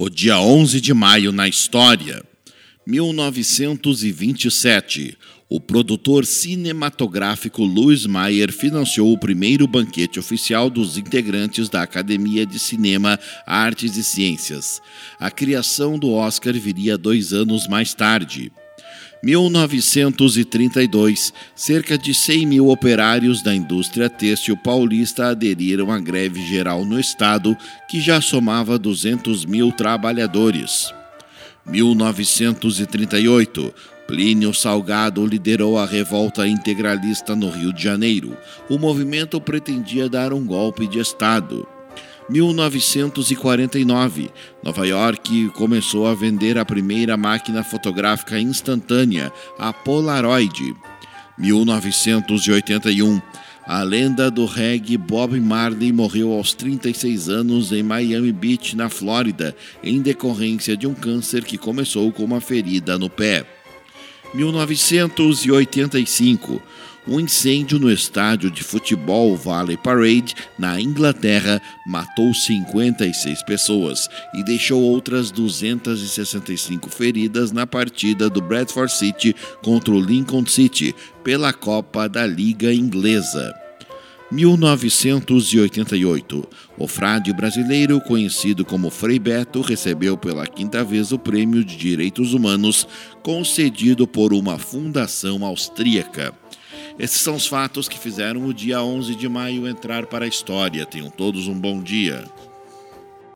O dia 11 de maio na história. 1927. O produtor cinematográfico Louis Mayer financiou o primeiro banquete oficial dos integrantes da Academia de Cinema, Artes e Ciências. A criação do Oscar viria dois anos mais tarde. 1932, cerca de 100 mil operários da indústria têxtil paulista aderiram à greve geral no estado, que já somava 200 mil trabalhadores. 1938, Plínio Salgado liderou a revolta integralista no Rio de Janeiro. O movimento pretendia dar um golpe de Estado. 1949, Nova York começou a vender a primeira máquina fotográfica instantânea, a Polaroid. 1981, a lenda do reggae Bob Marley morreu aos 36 anos em Miami Beach, na Flórida, em decorrência de um câncer que começou com uma ferida no pé. 1985, um incêndio no estádio de futebol Valley Parade, na Inglaterra, matou 56 pessoas e deixou outras 265 feridas na partida do Bradford City contra o Lincoln City pela Copa da Liga Inglesa. 1988. O frade brasileiro, conhecido como Frei Beto, recebeu pela quinta vez o Prêmio de Direitos Humanos, concedido por uma fundação austríaca. Esses são os fatos que fizeram o dia 11 de maio entrar para a história. Tenham todos um bom dia.